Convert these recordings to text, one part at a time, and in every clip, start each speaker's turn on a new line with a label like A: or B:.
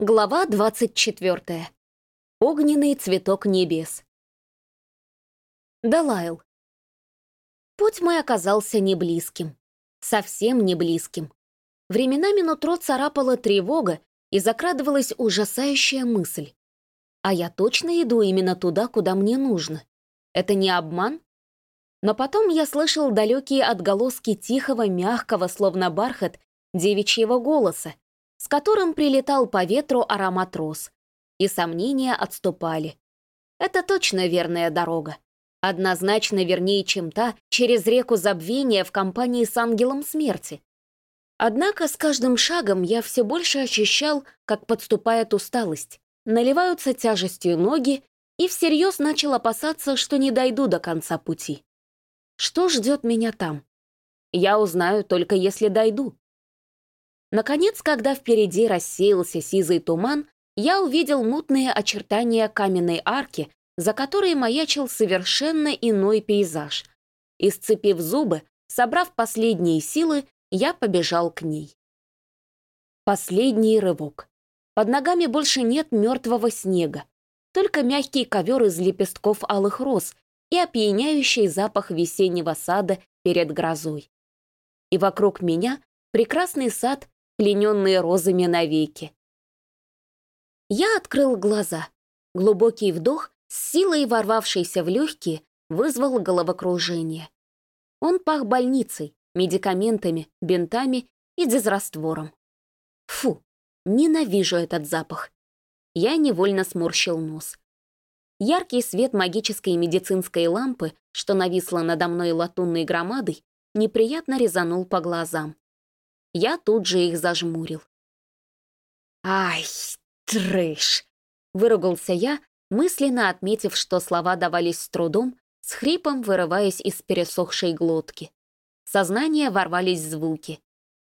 A: Глава 24. Огненный цветок небес. Далайл. Путь мой оказался не близким. Совсем не близким. Временами нутро царапала тревога и закрадывалась ужасающая мысль. А я точно иду именно туда, куда мне нужно. Это не обман? Но потом я слышал далекие отголоски тихого, мягкого, словно бархат, девичьего голоса, с которым прилетал по ветру аромат роз. И сомнения отступали. Это точно верная дорога. Однозначно вернее, чем та через реку забвения в компании с ангелом смерти. Однако с каждым шагом я все больше ощущал, как подступает усталость, наливаются тяжестью ноги и всерьез начал опасаться, что не дойду до конца пути. Что ждет меня там? Я узнаю только если дойду. Наконец, когда впереди рассеялся сизый туман, я увидел мутные очертания каменной арки, за которой маячил совершенно иной пейзаж. И, сцепив зубы, собрав последние силы, я побежал к ней. Последний рывок. Под ногами больше нет мертвого снега, только мягкий ковер из лепестков алых роз и опьяняющий запах весеннего сада перед грозой. И вокруг меня прекрасный сад плененные розами навеки. Я открыл глаза. Глубокий вдох, с силой ворвавшийся в легкие, вызвал головокружение. Он пах больницей, медикаментами, бинтами и дезраствором. Фу, ненавижу этот запах. Я невольно сморщил нос. Яркий свет магической медицинской лампы, что нависла надо мной латунной громадой, неприятно резанул по глазам. Я тут же их зажмурил. «Ай, трэш!» — выругался я, мысленно отметив, что слова давались с трудом, с хрипом вырываясь из пересохшей глотки. В сознание ворвались звуки.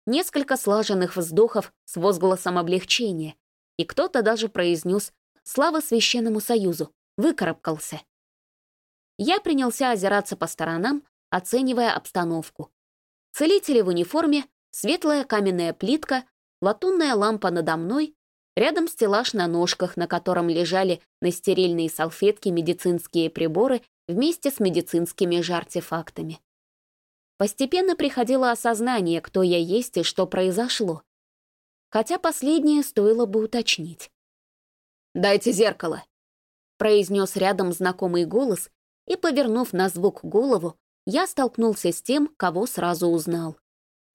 A: Несколько слаженных вздохов с возгласом облегчения, и кто-то даже произнес «Слава Священному Союзу!» выкарабкался. Я принялся озираться по сторонам, оценивая обстановку. Целители в униформе Светлая каменная плитка, латунная лампа надо мной, рядом стеллаж на ножках, на котором лежали на стерильные салфетки медицинские приборы вместе с медицинскими же артефактами. Постепенно приходило осознание, кто я есть и что произошло. Хотя последнее стоило бы уточнить. «Дайте зеркало», — произнес рядом знакомый голос, и, повернув на звук голову, я столкнулся с тем, кого сразу узнал.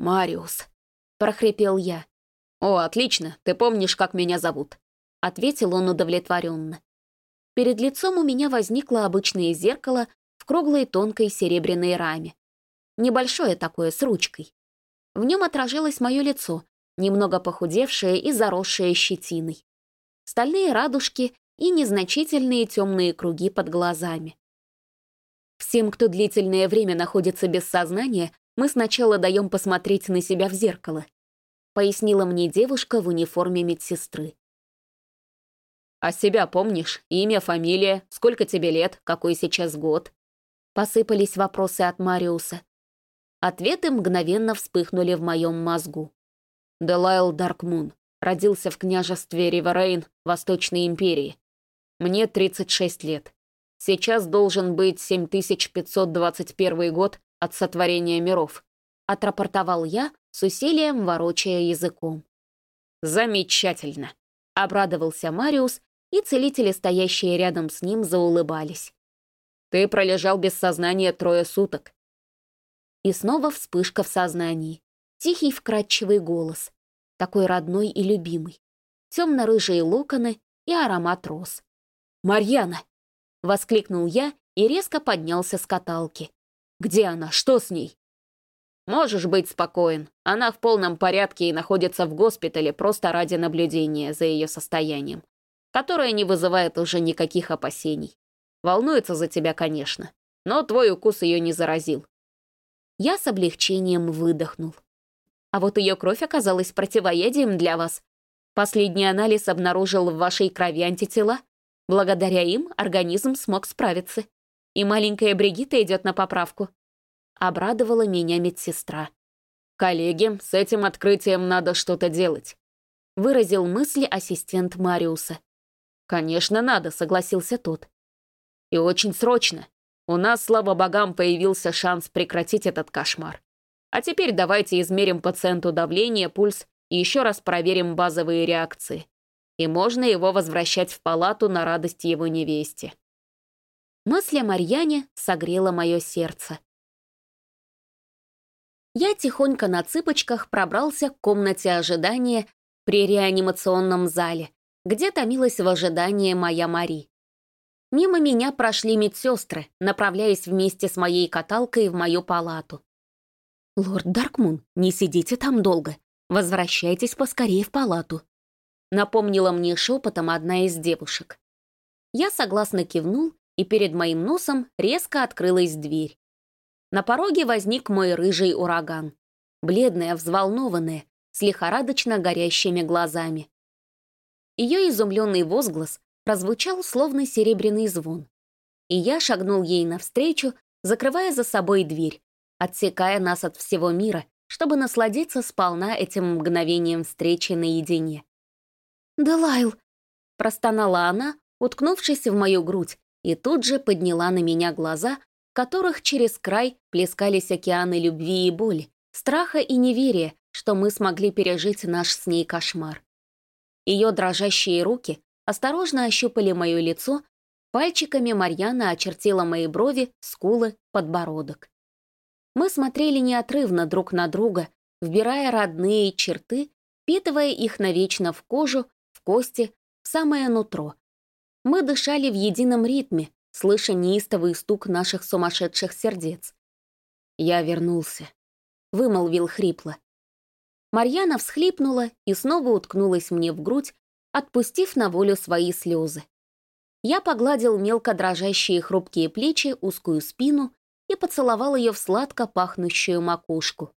A: «Мариус», — прохрипел я. «О, отлично, ты помнишь, как меня зовут», — ответил он удовлетворенно. Перед лицом у меня возникло обычное зеркало в круглой тонкой серебряной раме. Небольшое такое, с ручкой. В нем отражалось мое лицо, немного похудевшее и заросшее щетиной. Стальные радужки и незначительные темные круги под глазами. Всем, кто длительное время находится без сознания, мы сначала даем посмотреть на себя в зеркало», — пояснила мне девушка в униформе медсестры. «А себя помнишь? Имя, фамилия, сколько тебе лет, какой сейчас год?» Посыпались вопросы от Мариуса. Ответы мгновенно вспыхнули в моем мозгу. Делайл Даркмун. Родился в княжестве Риверейн, Восточной империи. Мне 36 лет. Сейчас должен быть 7521 год от сотворения миров», — отрапортовал я, с усилием ворочая языком. «Замечательно!» — обрадовался Мариус, и целители, стоящие рядом с ним, заулыбались. «Ты пролежал без сознания трое суток». И снова вспышка в сознании. Тихий вкрадчивый голос. Такой родной и любимый. Темно-рыжие локоны и аромат роз. «Марьяна!» — воскликнул я и резко поднялся с каталки. Где она? Что с ней?» «Можешь быть спокоен. Она в полном порядке и находится в госпитале просто ради наблюдения за ее состоянием, которое не вызывает уже никаких опасений. Волнуется за тебя, конечно, но твой укус ее не заразил». Я с облегчением выдохнул. А вот ее кровь оказалась противоядием для вас. Последний анализ обнаружил в вашей крови антитела. Благодаря им организм смог справиться и маленькая Бригитта идет на поправку. Обрадовала меня медсестра. «Коллеги, с этим открытием надо что-то делать». — выразил мысли ассистент Мариуса.
B: «Конечно, надо», — согласился тот. «И очень срочно. У нас, слава богам, появился шанс прекратить этот кошмар. А теперь давайте измерим пациенту давление, пульс и еще раз проверим базовые реакции. И можно его возвращать в палату на радость его невесте».
A: Мысль о Марьяне согрела мое сердце. Я тихонько на цыпочках пробрался к комнате ожидания при реанимационном зале, где томилась в ожидании моя Мари. Мимо меня прошли медсестры, направляясь вместе с моей каталкой в мою палату. «Лорд Даркмун, не сидите там долго. Возвращайтесь поскорее в палату», напомнила мне шепотом одна из девушек. Я согласно кивнул, и перед моим носом резко открылась дверь. На пороге возник мой рыжий ураган. Бледная, взволнованная, с лихорадочно горящими глазами. Ее изумленный возглас прозвучал словно серебряный звон. И я шагнул ей навстречу, закрывая за собой дверь, отсекая нас от всего мира, чтобы насладиться сполна этим мгновением встречи наедине. «Делайл!» — простонала она, уткнувшись в мою грудь, и тут же подняла на меня глаза, в которых через край плескались океаны любви и боли, страха и неверия, что мы смогли пережить наш с ней кошмар. Ее дрожащие руки осторожно ощупали мое лицо, пальчиками Марьяна очертила мои брови, скулы, подбородок. Мы смотрели неотрывно друг на друга, вбирая родные черты, впитывая их навечно в кожу, в кости, в самое нутро. Мы дышали в едином ритме, слыша неистовый стук наших сумасшедших сердец. «Я вернулся», — вымолвил хрипло. Марьяна всхлипнула и снова уткнулась мне в грудь, отпустив на волю свои слезы. Я погладил мелко дрожащие хрупкие плечи, узкую спину и поцеловал ее в сладко пахнущую макушку.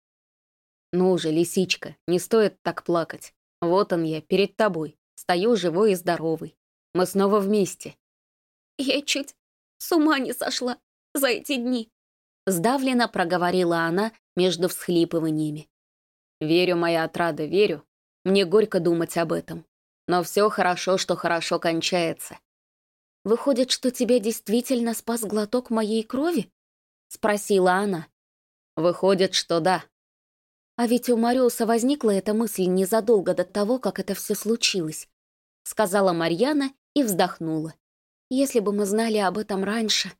B: «Ну же, лисичка, не стоит так плакать. Вот он я, перед тобой. Стою живой и здоровый. Мы снова вместе».
A: «Я чуть с ума не сошла за эти дни», — сдавленно проговорила она между всхлипываниями.
B: Верю, моя отрада, верю. Мне горько думать об этом. Но все хорошо, что хорошо кончается.
A: «Выходит, что тебя действительно спас глоток моей крови?» — спросила она.
B: «Выходит, что да».
A: А ведь у Мариуса возникла эта мысль незадолго до того, как это все случилось, — сказала Марьяна и вздохнула. «Если бы мы знали об этом раньше,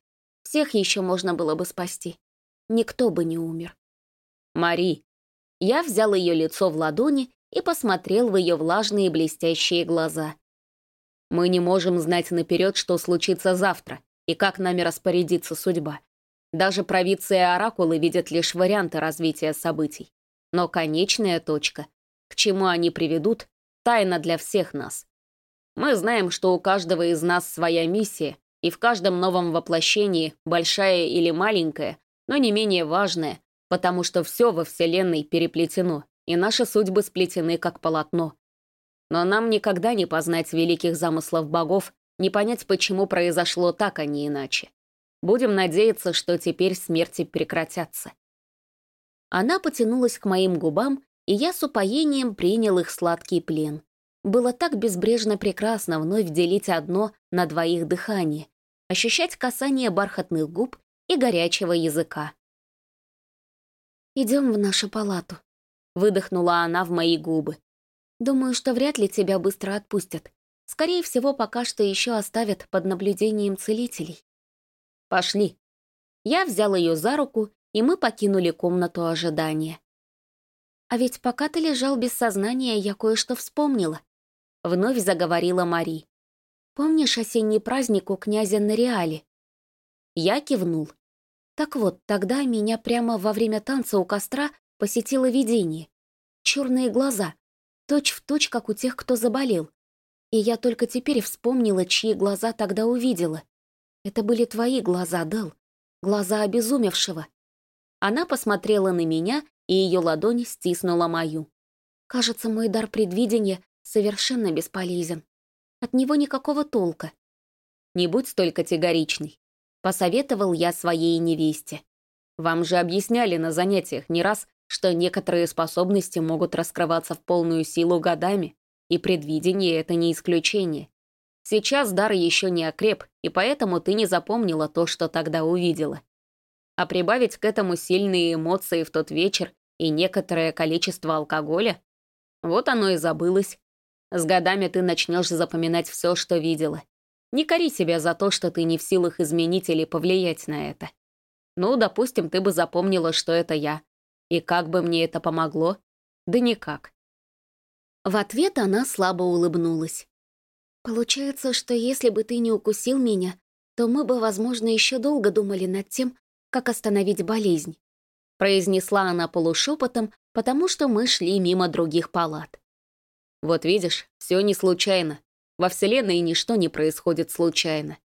A: всех еще можно было бы спасти. Никто бы не умер».
B: «Мари, я взял ее лицо в ладони и посмотрел в ее влажные блестящие глаза. Мы не можем знать наперед, что случится завтра и как нами распорядится судьба. Даже провидцы и оракулы видят лишь варианты развития событий. Но конечная точка, к чему они приведут, тайна для всех нас. Мы знаем, что у каждого из нас своя миссия, и в каждом новом воплощении, большая или маленькая, но не менее важная, потому что все во Вселенной переплетено, и наши судьбы сплетены как полотно. Но нам никогда не познать великих замыслов богов, не понять, почему произошло так, а не иначе. Будем надеяться, что теперь смерти прекратятся.
A: Она потянулась к моим губам, и я с упоением принял их сладкий плен. Было так безбрежно прекрасно вновь делить одно на двоих дыхание, ощущать касание бархатных губ и горячего языка. «Идем в нашу палату», — выдохнула она в мои губы. «Думаю, что вряд ли тебя быстро отпустят. Скорее всего, пока что еще оставят под наблюдением целителей».
B: «Пошли».
A: Я взял ее за руку, и мы покинули комнату ожидания. «А ведь пока ты лежал без сознания, я кое-что вспомнила», — вновь заговорила Мари. «Помнишь осенний праздник у князя на Реале?» Я кивнул. Так вот, тогда меня прямо во время танца у костра посетило видение. Черные глаза, точь в точь, как у тех, кто заболел. И я только теперь вспомнила, чьи глаза тогда увидела. Это были твои глаза, Дел, глаза обезумевшего. Она посмотрела на меня, и ее ладонь стиснула мою. Кажется, мой дар предвидения совершенно бесполезен. От него никакого толка.
B: Не будь столь категоричный. Посоветовал я своей невесте. Вам же объясняли на занятиях не раз, что некоторые способности могут раскрываться в полную силу годами. И предвидение — это не исключение. Сейчас дар еще не окреп, и поэтому ты не запомнила то, что тогда увидела. А прибавить к этому сильные эмоции в тот вечер и некоторое количество алкоголя, вот оно и забылось. С годами ты начнешь запоминать все, что видела. Не кори себя за то, что ты не в силах изменить или повлиять на это. Ну, допустим, ты бы запомнила, что это я. И как бы мне это помогло? Да никак.
A: В ответ она слабо улыбнулась. «Получается, что если бы ты не укусил меня, то мы бы, возможно, еще долго думали над тем, как остановить болезнь», произнесла она полушепотом, потому что мы шли мимо других палат.
B: «Вот видишь, все не случайно. Во Вселенной ничто не происходит случайно».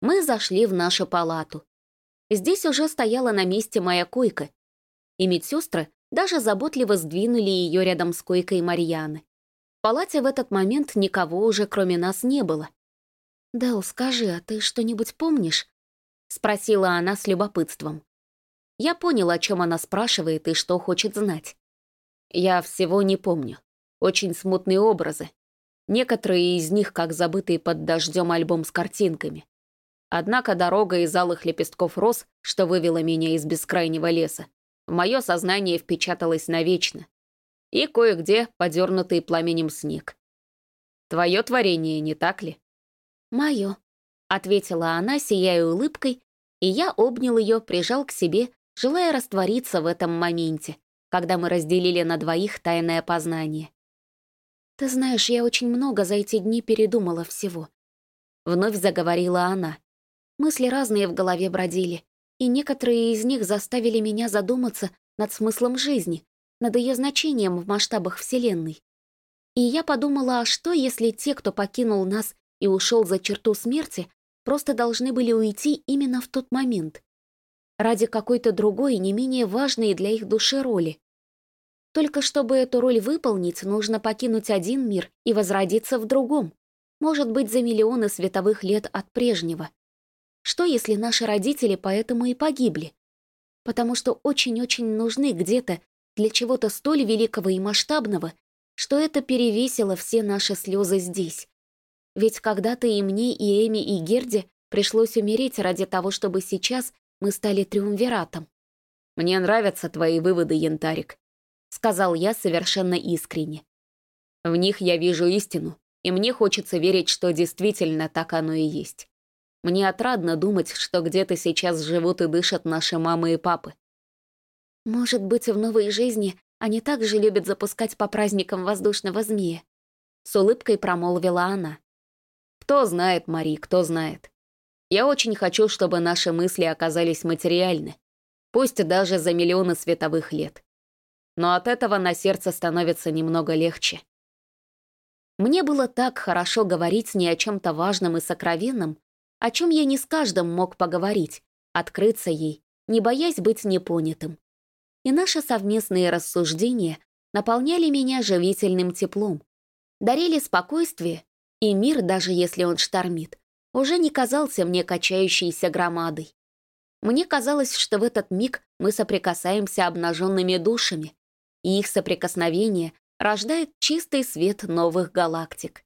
A: Мы зашли в нашу палату. Здесь уже стояла на месте моя койка, и медсестры даже заботливо сдвинули ее рядом с койкой Марьяны. В палате в этот момент никого уже кроме нас не было. «Дэл, скажи, а ты что-нибудь помнишь?» — спросила она с любопытством. Я понял, о чем она спрашивает и что хочет знать.
B: Я всего не помню. Очень смутные образы. Некоторые из них как забытый под дождем альбом с картинками. Однако дорога из алых лепестков роз, что вывела меня из бескрайнего леса, в мое сознание впечаталось навечно. И кое-где подернутый пламенем снег. Твое творение, не так ли?
A: Мое, ответила она, сияя улыбкой, и я обнял ее, прижал к себе, желая раствориться в этом моменте, когда мы разделили на двоих тайное познание. «Ты знаешь, я очень много за эти дни передумала всего», — вновь заговорила она. Мысли разные в голове бродили, и некоторые из них заставили меня задуматься над смыслом жизни, над ее значением в масштабах Вселенной. И я подумала, а что, если те, кто покинул нас и ушел за черту смерти, просто должны были уйти именно в тот момент? Ради какой-то другой, не менее важной для их души роли. Только чтобы эту роль выполнить, нужно покинуть один мир и возродиться в другом. Может быть, за миллионы световых лет от прежнего. Что, если наши родители поэтому и погибли? Потому что очень-очень нужны где-то для чего-то столь великого и масштабного, что это перевесило все наши слезы здесь. Ведь когда-то и мне, и Эми, и Герде пришлось умереть ради того, чтобы сейчас мы стали триумвиратом.
B: «Мне нравятся твои выводы, Янтарик», — сказал я совершенно искренне. «В них я вижу истину, и мне хочется верить, что действительно так оно и есть. Мне отрадно думать, что где-то сейчас живут и дышат наши мамы и папы.
A: Может быть, в новой жизни они также любят запускать по праздникам воздушного змея. С улыбкой промолвила она.
B: Кто знает, Мари, кто знает. Я очень хочу, чтобы наши мысли оказались материальны, пусть даже за миллионы световых лет. Но от этого на сердце становится немного легче.
A: Мне было так хорошо говорить не о чем-то важном и сокровенном, о чем я не с каждым мог поговорить, открыться ей, не боясь быть непонятым. И наши совместные рассуждения наполняли меня живительным теплом, дарили спокойствие, и мир, даже если он штормит, уже не казался мне качающейся громадой. Мне казалось, что в этот миг мы соприкасаемся обнаженными душами, и их соприкосновение рождает чистый свет новых галактик.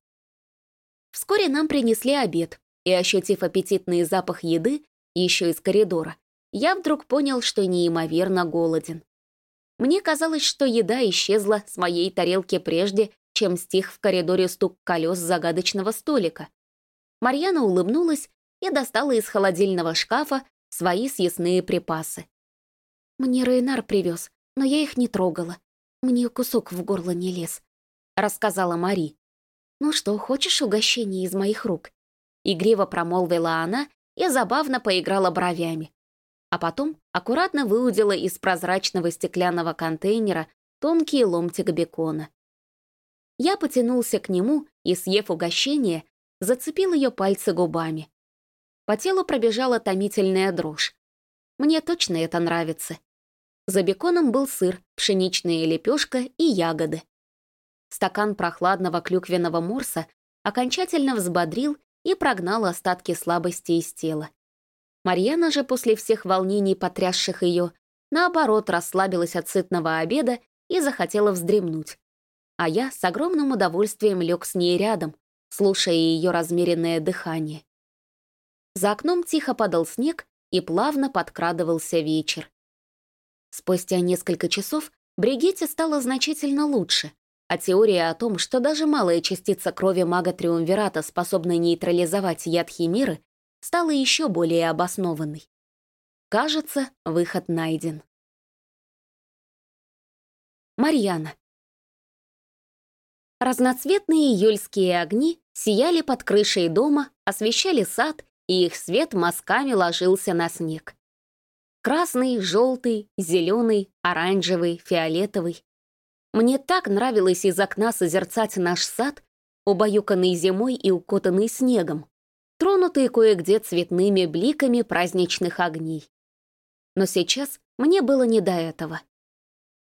A: Вскоре нам принесли обед, и, ощутив аппетитный запах еды, еще из коридора, я вдруг понял, что неимоверно голоден. Мне казалось, что еда исчезла с моей тарелки прежде, чем стих в коридоре стук колес загадочного столика. Марьяна улыбнулась и достала из холодильного шкафа свои съестные припасы. «Мне Рейнар привез, но я их не трогала. Мне кусок в горло не лез», — рассказала Мари. «Ну что, хочешь угощение из моих рук?» Игриво промолвила она и забавно поиграла бровями. А потом аккуратно выудила из прозрачного стеклянного контейнера тонкий ломтик бекона. Я потянулся к нему и, съев угощение, зацепил ее пальцы губами. По телу пробежала томительная дрожь. Мне точно это нравится. За беконом был сыр, пшеничная лепешка и ягоды. Стакан прохладного клюквенного морса окончательно взбодрил и прогнал остатки слабости из тела. Марьяна же после всех волнений, потрясших ее, наоборот, расслабилась от сытного обеда и захотела вздремнуть.
B: а я с огромным удовольствием лег с ней рядом, слушая ее размеренное дыхание. За окном тихо падал снег, и плавно подкрадывался вечер. Спустя несколько часов Бригитте стало значительно лучше, а теория о том, что даже малая частица крови мага Триумвирата способна нейтрализовать яд Химеры, стала еще более обоснованной. Кажется, выход найден. Марьяна. Разноцветные июльские огни сияли под крышей дома, освещали сад, и их свет мазками ложился на снег. Красный, желтый, зеленый, оранжевый, фиолетовый. Мне так нравилось из окна созерцать наш сад, убаюканный зимой и укутанный снегом, тронутый кое-где цветными бликами праздничных огней. Но сейчас мне было не до этого.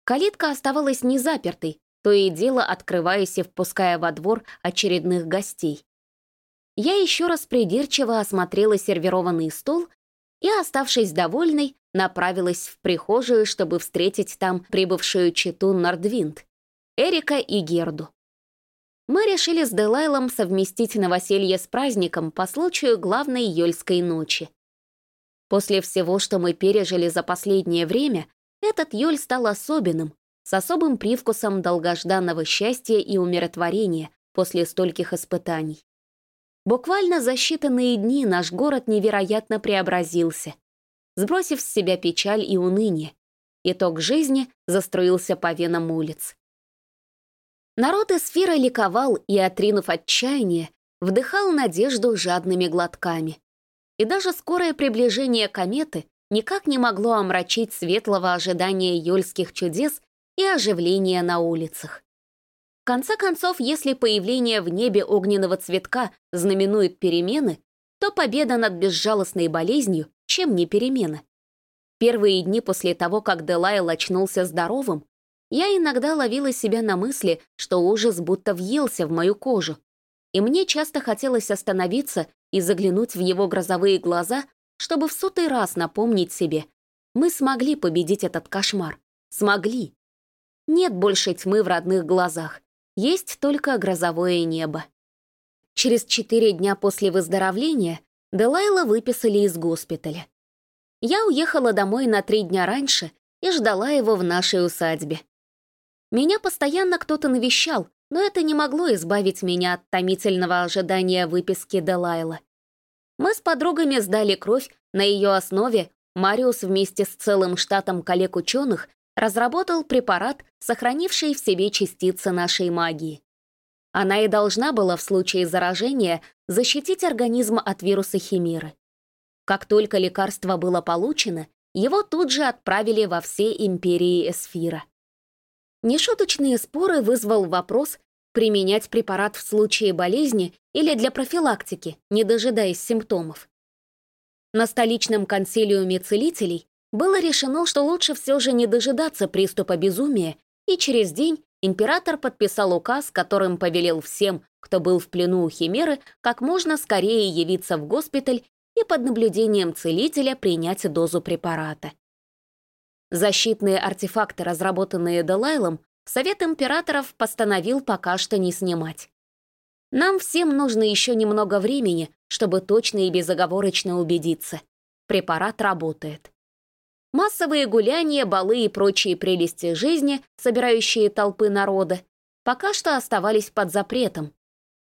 B: Калитка оставалась незапертой, то и дело открываясь и впуская во двор очередных гостей. Я еще раз придирчиво осмотрела сервированный стол и, оставшись довольной, направилась в прихожую, чтобы встретить там прибывшую читу Нордвинд, Эрика и Герду. Мы решили с Делайлом совместить новоселье с праздником по случаю главной Йольской ночи. После всего, что мы пережили за последнее время, этот Йоль стал особенным, с особым привкусом долгожданного счастья и умиротворения после стольких испытаний. Буквально за считанные дни наш город невероятно преобразился — сбросив с себя печаль и уныние. Итог жизни заструился по венам улиц. Народ эсфира ликовал и, отринув отчаяние, вдыхал надежду жадными глотками. И даже скорое приближение кометы никак не могло омрачить светлого ожидания юльских чудес и оживления на улицах. В конце концов, если появление в небе огненного цветка знаменует перемены, то победа над безжалостной болезнью чем не перемена? Первые дни после того, как Делайл очнулся здоровым, я иногда ловила себя на мысли, что ужас будто въелся в мою кожу. И мне часто хотелось остановиться и заглянуть в его грозовые глаза, чтобы в сотый раз напомнить себе, мы смогли победить этот кошмар. Смогли. Нет больше тьмы в родных глазах. Есть только грозовое небо. Через четыре дня после выздоровления Делайла выписали из госпиталя. Я уехала домой на три дня раньше и ждала его в нашей усадьбе. Меня постоянно кто-то навещал, но это не могло избавить меня от томительного ожидания выписки Делайла. Мы с подругами сдали кровь, на ее основе Мариус вместе с целым штатом коллег-ученых разработал препарат, сохранивший в себе частицы нашей магии. Она и должна была в случае заражения защитить организм от вируса химеры. Как только лекарство было получено, его тут же отправили во все империи Эсфира. Нешуточные споры вызвал вопрос, применять препарат в случае болезни или для профилактики, не дожидаясь симптомов. На столичном консилиуме целителей было решено, что лучше все же не дожидаться приступа безумия и через день император подписал указ, которым повелел всем, кто был в плену у Химеры, как можно скорее явиться в госпиталь и под наблюдением целителя принять дозу препарата. Защитные артефакты, разработанные Делайлом, Совет императоров постановил пока что не снимать. Нам всем нужно еще немного времени, чтобы точно и безоговорочно убедиться. Препарат работает. Массовые гуляния, балы и прочие прелести жизни, собирающие толпы народа, пока что оставались под запретом.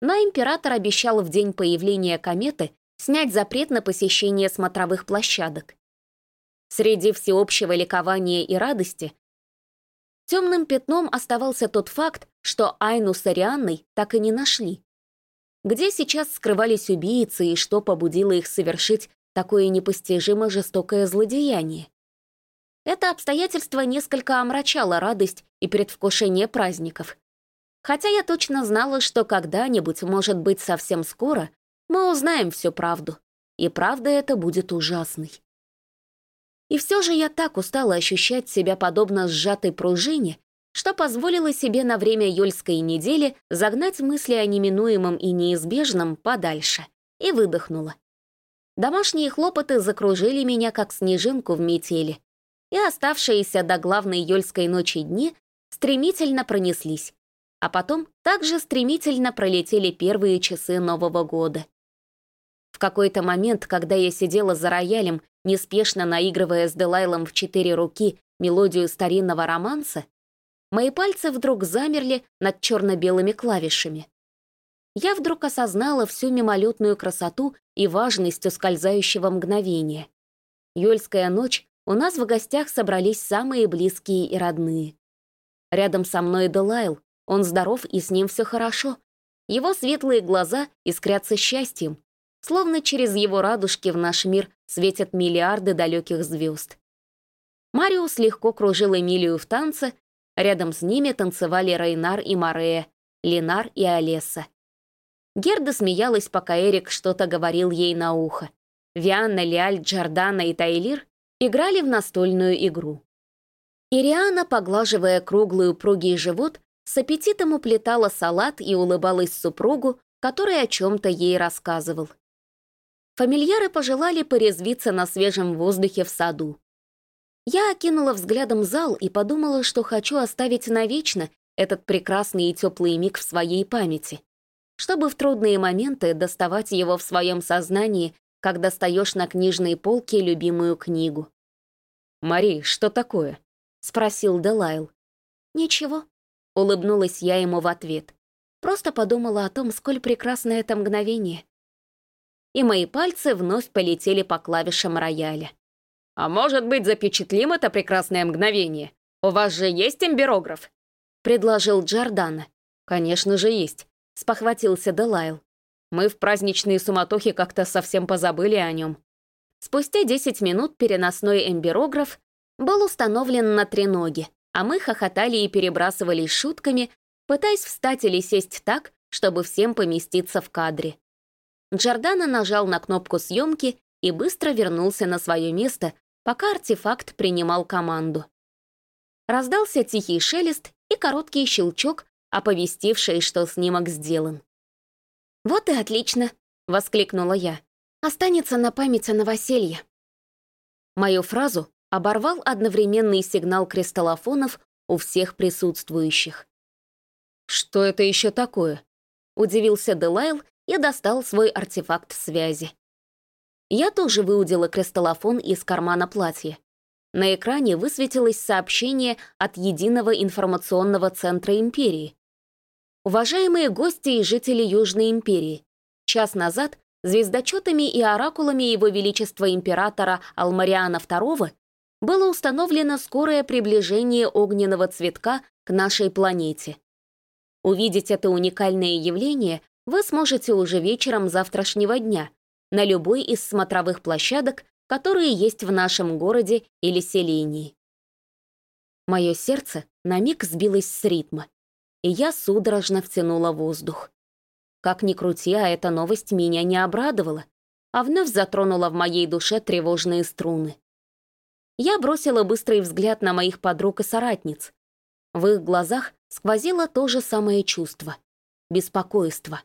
B: Но император обещал в день появления кометы снять запрет на посещение смотровых площадок. Среди всеобщего ликования и радости темным пятном оставался тот факт, что Айну с Арианной так и не нашли. Где сейчас скрывались убийцы и что побудило их совершить такое непостижимо жестокое злодеяние? Это обстоятельство несколько омрачало радость и предвкушение праздников. Хотя я точно знала, что когда-нибудь, может быть, совсем скоро, мы узнаем всю правду. И правда это будет ужасной. И все же я так устала ощущать себя подобно сжатой пружине, что позволила себе на время юльской недели загнать мысли о неминуемом и неизбежном подальше, и выдохнула. Домашние хлопоты закружили меня, как снежинку в метели, и оставшиеся до главной ёльской ночи дни стремительно пронеслись,
A: А потом также стремительно пролетели первые часы Нового года. В какой-то момент, когда я сидела за роялем, неспешно наигрывая с Делайлом в четыре руки мелодию старинного романса, мои пальцы вдруг замерли над черно-белыми клавишами. Я вдруг осознала всю мимолетную красоту и важность ускользающего мгновения. Юльская ночь, у нас в гостях собрались самые близкие и родные. Рядом со мной Делайл, он здоров и с ним все хорошо. Его светлые глаза искрятся счастьем, словно через его радужки в наш мир светят миллиарды далеких звезд. Мариус легко кружил Эмилию в танце, рядом с ними танцевали Рейнар и Марея, Ленар и Олеса. Герда смеялась, пока Эрик что-то говорил ей на ухо. Вианна, Лиаль, Джордана и Тайлир играли в настольную игру. Ириана, поглаживая круглый упругий живот, с аппетитом уплетала салат и улыбалась супругу, который о чем-то ей рассказывал. Фамильяры пожелали порезвиться на свежем воздухе в саду. Я окинула взглядом зал и подумала, что хочу оставить навечно этот прекрасный и теплый миг в своей памяти, чтобы в трудные моменты доставать его в своем сознании, как достаешь на книжной полке любимую книгу.
B: «Мари, что такое?» — спросил Делайл.
A: «Ничего», Улыбнулась я ему в ответ. Просто подумала о том, сколь прекрасно это мгновение. И мои пальцы вновь полетели по клавишам рояля.
B: «А может быть, запечатлим это прекрасное мгновение? У вас же есть имбирограф?» — предложил Джордана. «Конечно же есть», — спохватился Делайл. «Мы в праздничные суматохи как-то совсем позабыли о нем».
A: Спустя 10 минут переносной эмбирограф был установлен на треноге, а мы хохотали и перебрасывались шутками, пытаясь встать или сесть так, чтобы всем поместиться в кадре. Джордана нажал на кнопку съемки и быстро вернулся на свое место, пока артефакт принимал команду. Раздался тихий шелест и короткий щелчок, оповестивший, что снимок сделан. «Вот и отлично!» — воскликнула я. «Останется на память о новоселье». Мою фразу оборвал одновременный сигнал кристаллофонов у всех присутствующих.
B: «Что это еще такое?» — удивился Делайл и достал свой артефакт связи.
A: Я тоже выудила кристаллофон из кармана платья. На экране высветилось сообщение от Единого информационного центра Империи. Уважаемые гости и жители Южной Империи, час назад звездочетами и оракулами Его Величества Императора Алмариана II было установлено скорое приближение огненного цветка к нашей планете. Увидеть это уникальное явление вы сможете уже вечером завтрашнего дня на любой из смотровых площадок, которые есть в нашем городе или селении. Мое сердце на миг сбилось с ритма, и я судорожно втянула воздух. Как ни крути, а эта новость меня не обрадовала, а вновь затронула в моей душе тревожные струны. Я бросила быстрый взгляд на моих подруг и соратниц. В их глазах сквозило то же самое чувство — беспокойство.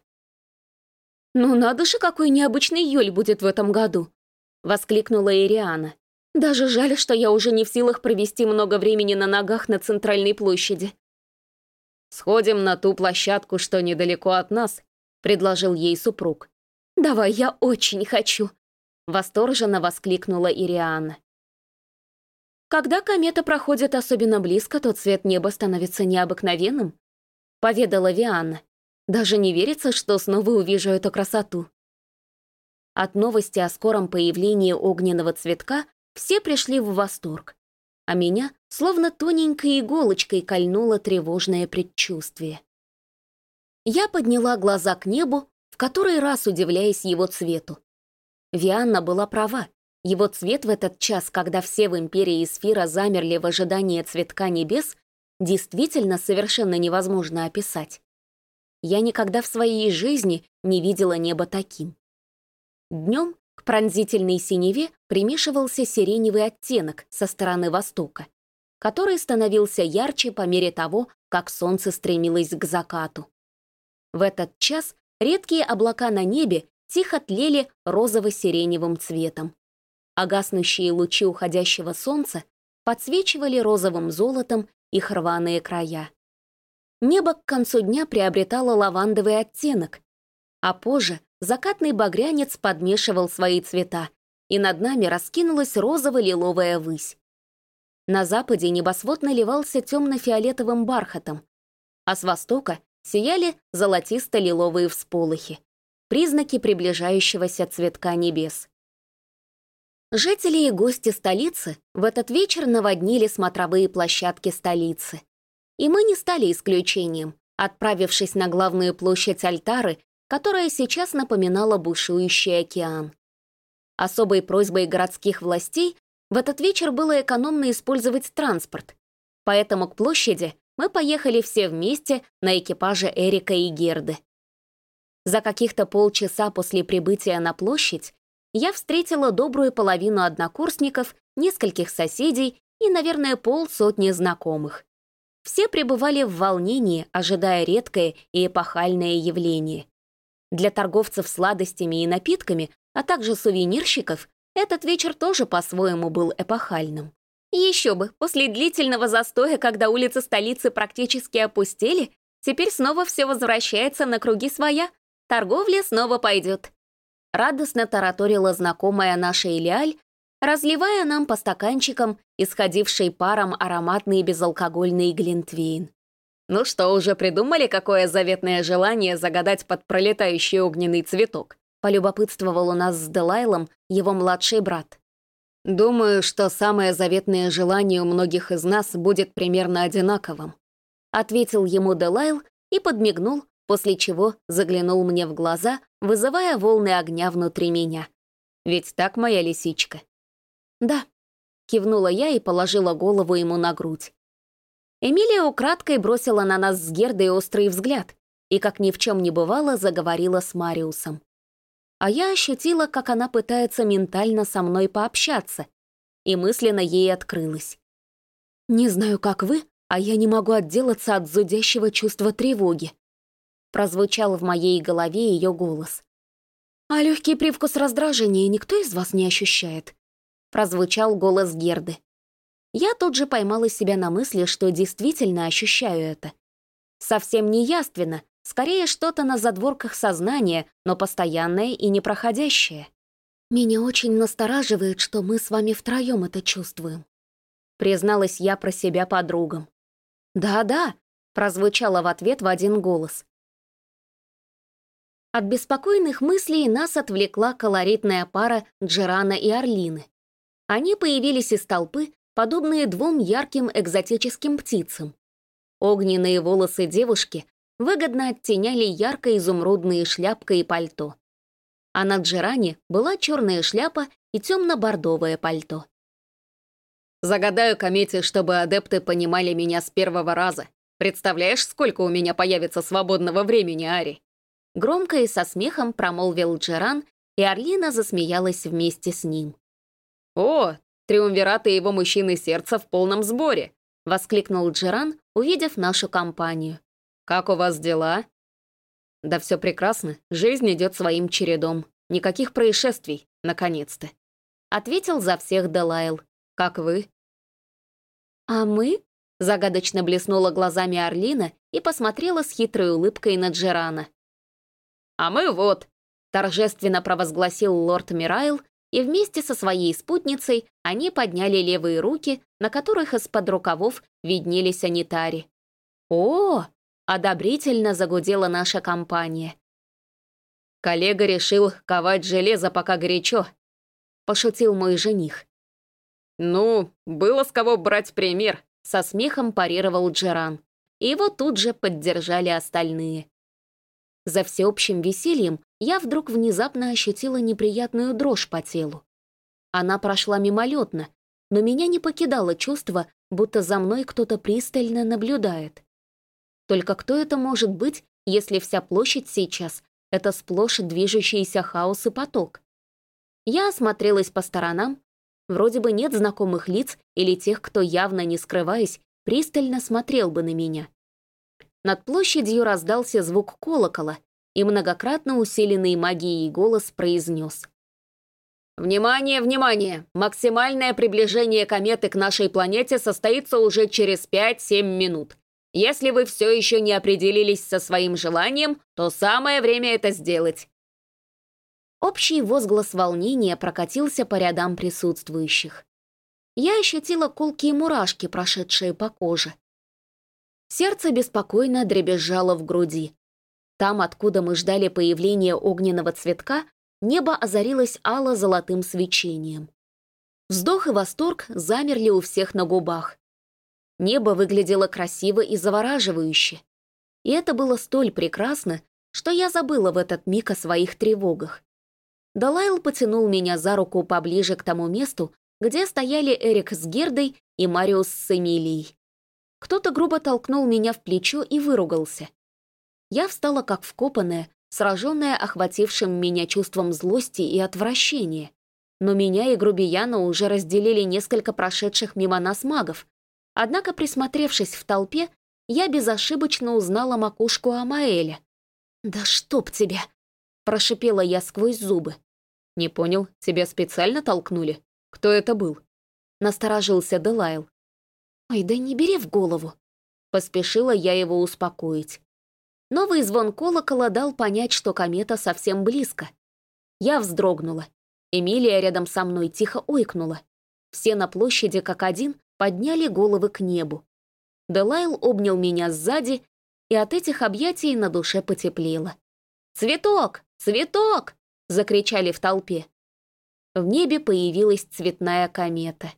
A: «Ну надо же, какой необычный Юль будет в этом году!» — воскликнула Ириана. «Даже жаль, что я уже не в силах провести много времени на ногах на центральной площади».
B: «Сходим на ту площадку, что недалеко от нас», — предложил ей супруг.
A: «Давай, я очень хочу!» — восторженно воскликнула Ириана. Когда комета проходит особенно близко, то цвет неба становится необыкновенным, поведала Вианна. Даже не верится, что снова увижу эту красоту. От новости о скором появлении огненного цветка все пришли в восторг, а меня словно тоненькой иголочкой кольнуло тревожное предчувствие. Я подняла глаза к небу, в который раз удивляясь его цвету. Вианна была права. Его цвет в этот час, когда все в Империи Сфира замерли в ожидании цветка небес, действительно совершенно невозможно описать. Я никогда в своей жизни не видела небо таким. Днем к пронзительной синеве примешивался сиреневый оттенок со стороны востока, который становился ярче по мере того, как солнце стремилось к закату. В этот час редкие облака на небе тихо тлели розово-сиреневым цветом а гаснущие лучи уходящего солнца подсвечивали розовым золотом их рваные края. небо к концу дня приобретало лавандовый оттенок, а позже закатный багрянец подмешивал свои цвета, и над нами раскинулась розово-лиловая высь. На западе небосвод наливался темно-фиолетовым бархатом, а с востока сияли золотисто-лиловые всполохи, признаки приближающегося цветка небес. Жители и гости столицы в этот вечер наводнили смотровые площадки столицы. И мы не стали исключением, отправившись на главную площадь Альтары, которая сейчас напоминала бушующий океан. Особой просьбой городских властей в этот вечер было экономно использовать транспорт, поэтому к площади мы поехали все вместе на экипаже Эрика и Герды. За каких-то полчаса после прибытия на площадь я встретила добрую половину однокурсников, нескольких соседей и, наверное, полсотни знакомых. Все пребывали в волнении, ожидая редкое и эпохальное явление. Для торговцев сладостями и напитками, а также сувенирщиков, этот вечер тоже по-своему был эпохальным. Еще бы, после длительного застоя, когда улицы столицы практически опустели, теперь снова все возвращается на круги своя, торговля снова пойдет. Радостно тараторила знакомая наша Илиаль, разливая нам по стаканчикам исходивший паром ароматный безалкогольный глинтвейн. «Ну что, уже придумали, какое заветное желание загадать под пролетающий огненный цветок?» полюбопытствовал у нас с Делайлом его младший брат. «Думаю, что самое заветное желание у многих из нас будет примерно одинаковым», ответил ему Делайл и подмигнул, после чего заглянул мне в глаза, вызывая волны огня внутри меня. «Ведь так, моя лисичка?» «Да», — кивнула я и положила голову ему на грудь. Эмилия украдкой бросила на нас с Гердой острый взгляд и, как ни в чем не бывало, заговорила с Мариусом. А я ощутила, как она пытается ментально со мной пообщаться, и мысленно ей открылась. «Не знаю, как вы, а я не могу отделаться от зудящего чувства тревоги прозвучал в моей голове ее голос. «А легкий привкус раздражения никто из вас не ощущает?» прозвучал голос Герды. Я тут же поймала себя на мысли, что действительно ощущаю это. Совсем не яственно, скорее что-то на задворках сознания, но постоянное и непроходящее. «Меня очень настораживает, что мы с вами втроем это чувствуем», призналась я про себя подругам. «Да-да», прозвучало в ответ в один голос. От беспокойных мыслей нас отвлекла колоритная пара Джерана и Орлины. Они появились из толпы, подобные двум ярким экзотическим птицам. Огненные волосы девушки выгодно оттеняли ярко-изумрудные шляпка и пальто. А на Джеране была черная шляпа и темно-бордовое пальто. «Загадаю комете, чтобы адепты понимали меня с первого раза. Представляешь, сколько у меня появится свободного времени, Ари?» Громко и со смехом промолвил Джеран, и Орлина засмеялась вместе с ним. «О, триумвираты его мужчины сердца в полном сборе!» — воскликнул Джеран, увидев нашу компанию. «Как у вас дела?» «Да все прекрасно, жизнь идет своим чередом. Никаких происшествий, наконец-то», — ответил за всех Делайл. «Как вы?» «А мы?» — загадочно блеснула глазами Орлина и посмотрела с хитрой улыбкой на Джерана. «А мы вот», — торжественно провозгласил лорд Мирайл, и вместе со своей спутницей они подняли левые руки, на которых из-под рукавов виднелись анитари. «О!» — одобрительно загудела наша компания. «Коллега решил ковать железо, пока горячо», — пошутил мой жених. «Ну, было с кого брать пример», — со смехом парировал Джеран. Его тут же поддержали остальные. За всеобщим весельем я вдруг внезапно ощутила неприятную дрожь по телу. Она прошла мимолетно, но меня не покидало чувство, будто за мной кто-то пристально наблюдает. Только кто это может быть, если вся площадь сейчас — это сплошь движущийся хаос и поток? Я осмотрелась по сторонам. Вроде бы нет знакомых лиц или тех, кто, явно не скрываясь, пристально смотрел бы на меня. Над площадью раздался звук колокола, и многократно усиленный магией голос произнес. «Внимание, внимание! Максимальное приближение кометы к нашей планете состоится уже через 5-7 минут.
B: Если вы все еще не определились со своим желанием, то самое время это сделать».
A: Общий возглас волнения прокатился по рядам присутствующих. Я ощутила колкие мурашки, прошедшие по коже. Сердце беспокойно дребезжало в груди. Там, откуда мы ждали появления огненного цветка, небо озарилось ало-золотым свечением. Вздох и восторг замерли у всех на губах. Небо выглядело красиво и завораживающе. И это было столь прекрасно, что я забыла в этот миг о своих тревогах. Далайл потянул меня за руку поближе к тому месту, где стояли Эрик с Гердой и Мариус с Эмилией. Кто-то грубо толкнул меня в плечо и выругался. Я встала как вкопанная, сраженная охватившим меня чувством злости и отвращения. Но меня и грубияна уже разделили несколько прошедших мимо нас магов, Однако, присмотревшись в толпе, я безошибочно узнала макушку Амаэля. «Да чтоб тебя!» — прошипела я сквозь зубы. «Не понял, тебя специально толкнули? Кто это был?» — насторожился Делайл. «Ой, да не бери в голову!» Поспешила я его успокоить. Новый звон колокола дал понять, что комета совсем близко. Я вздрогнула. Эмилия рядом со мной тихо ойкнула. Все на площади как один подняли головы к небу. Делайл обнял меня сзади, и от этих объятий на душе потеплело. «Цветок! Цветок!» — закричали в толпе. В небе появилась цветная комета.